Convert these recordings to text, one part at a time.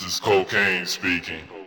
This is cocaine speaking.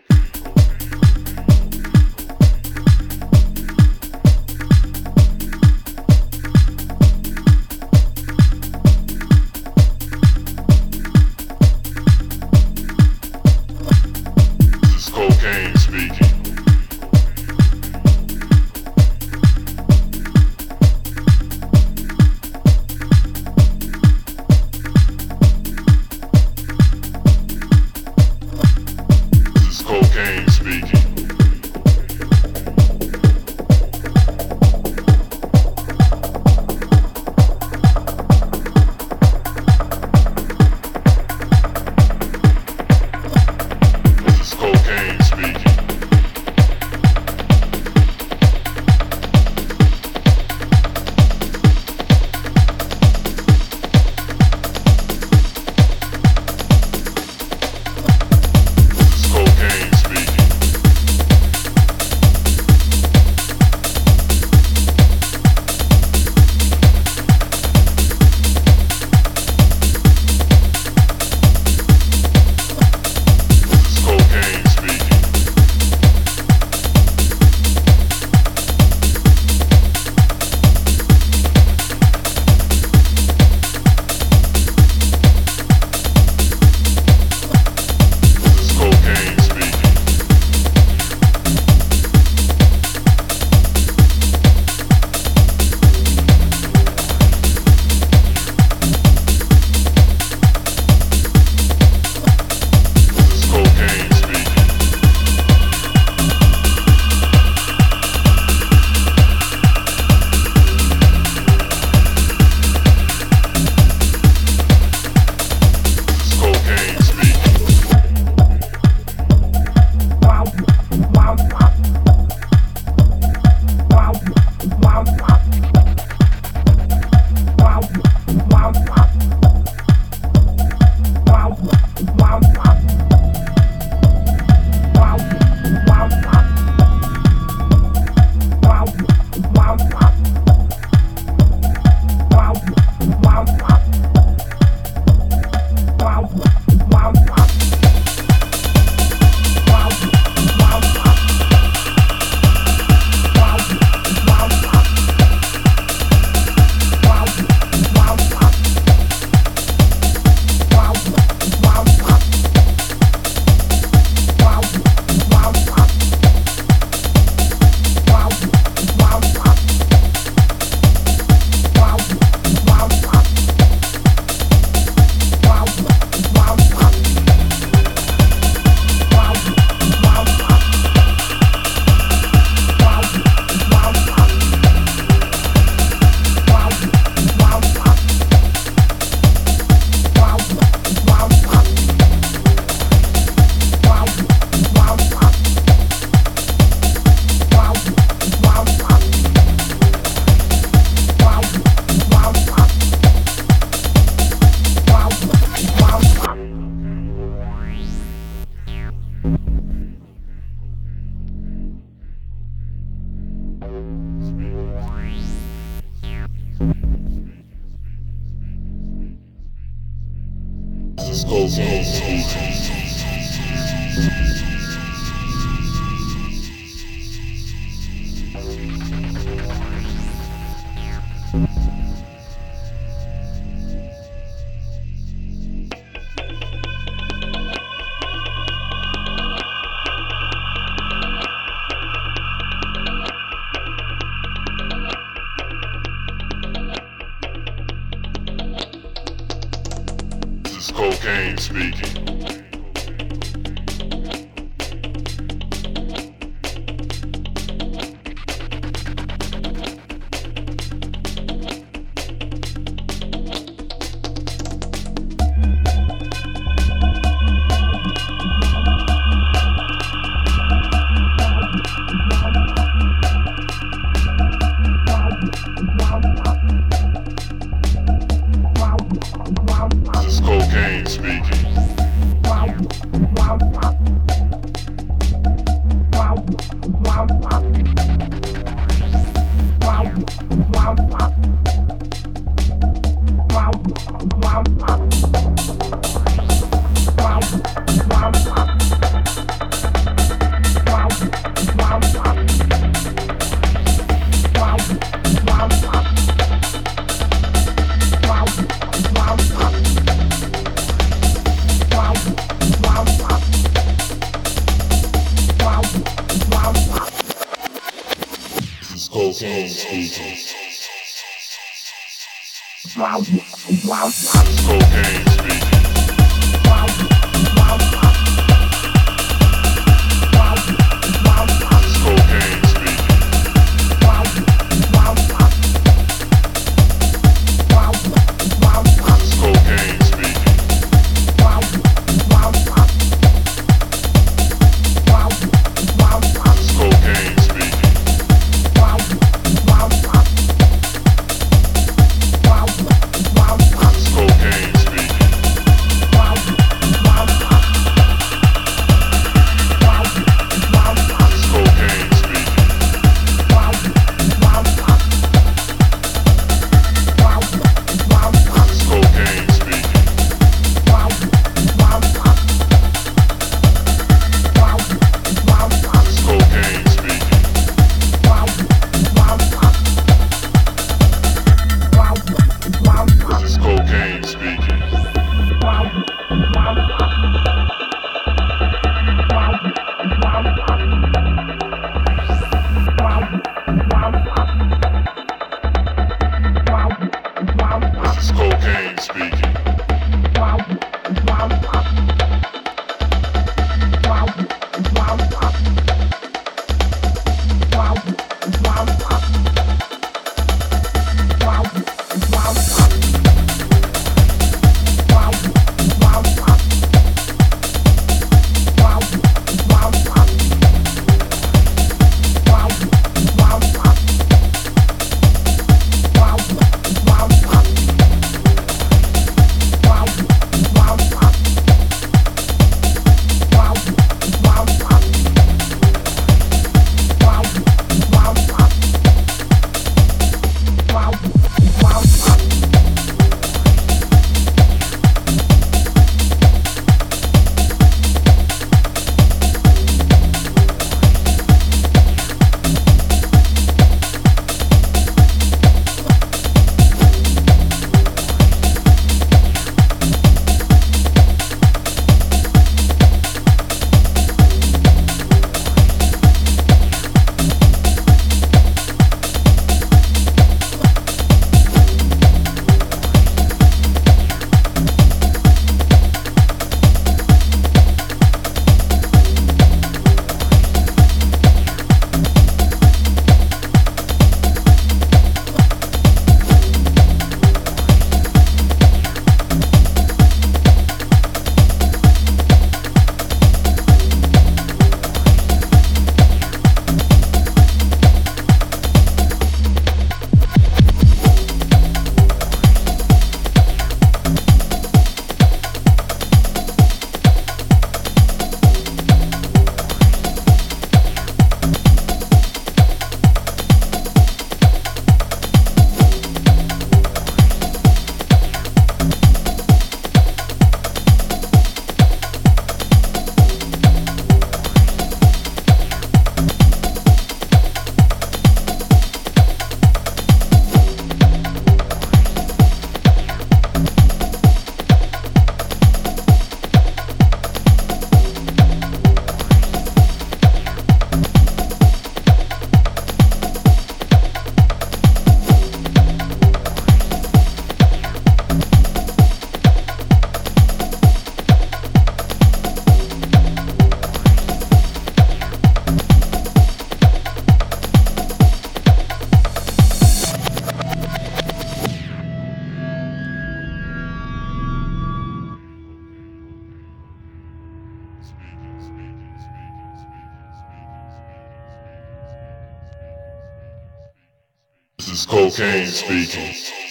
Bye. oh oh oh oh speaking. Wow, wow, wow. So crazy. Is cocaine speaking.